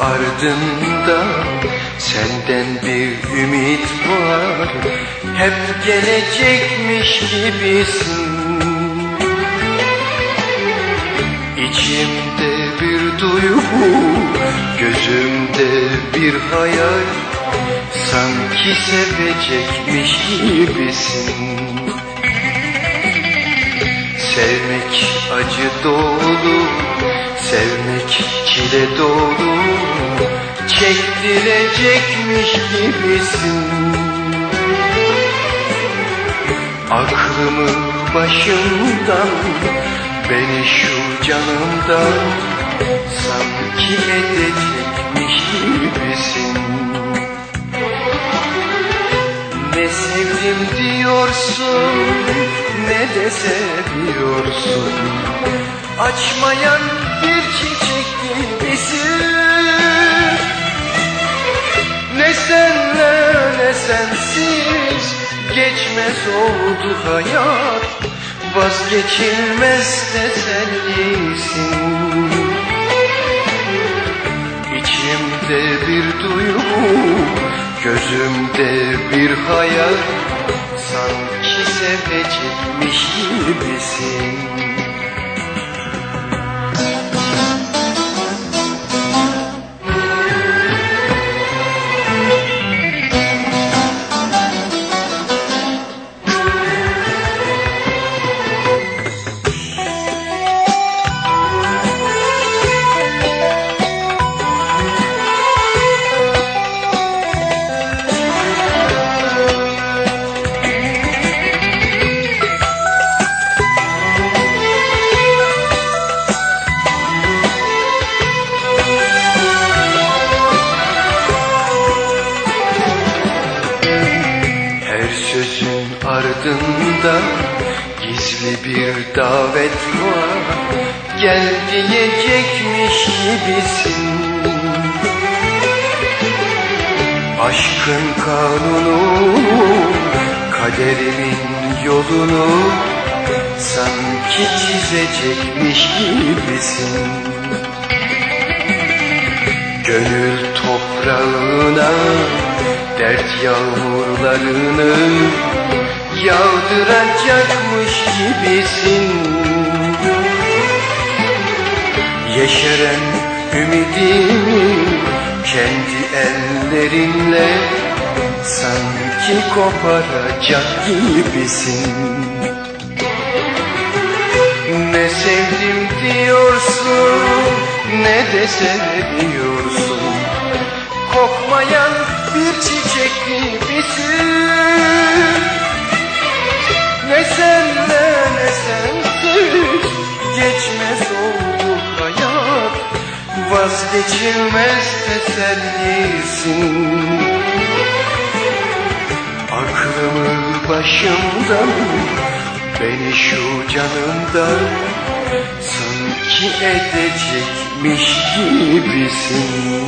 ardında Senden bir ümit var. Hep gelecekmiş gibisin. İçimde bir duygu Gözümde bir hayal. Sanki sevecekmiş gibisin Sevmek acı dolu Sevmek çile dolu Çektirecekmiş gibisin. Aklımı başımdan Beni şu canımdan Sanki edecekmiş gibisin. Ne sevdim diyorsun Ne de seviyorsun Açmayan bir çiçek gibisin Ne senle ne sensiz Geçmez oldu hayat. Vazgeçilmez tesellisin Gözümde bir hayal Sanki sevecekmiş gibisin ardında gizli bir davet var. Gel diyecekmiş gibisin. Aşkın kanunu, kaderimin yolunu Sanki çizecekmiş gibisin. Gönül toprağına dert yağmurlarını yağdıracakmış gibisin. Yeşeren ümidimi kendi ellerinle sanki koparacak gibisin. Ne sevdim diyorsun ne de seviyorsun Vazgeçilmez tesellisin. Aklımı başımdan Beni şu canımdan Sanki edecekmiş gibisin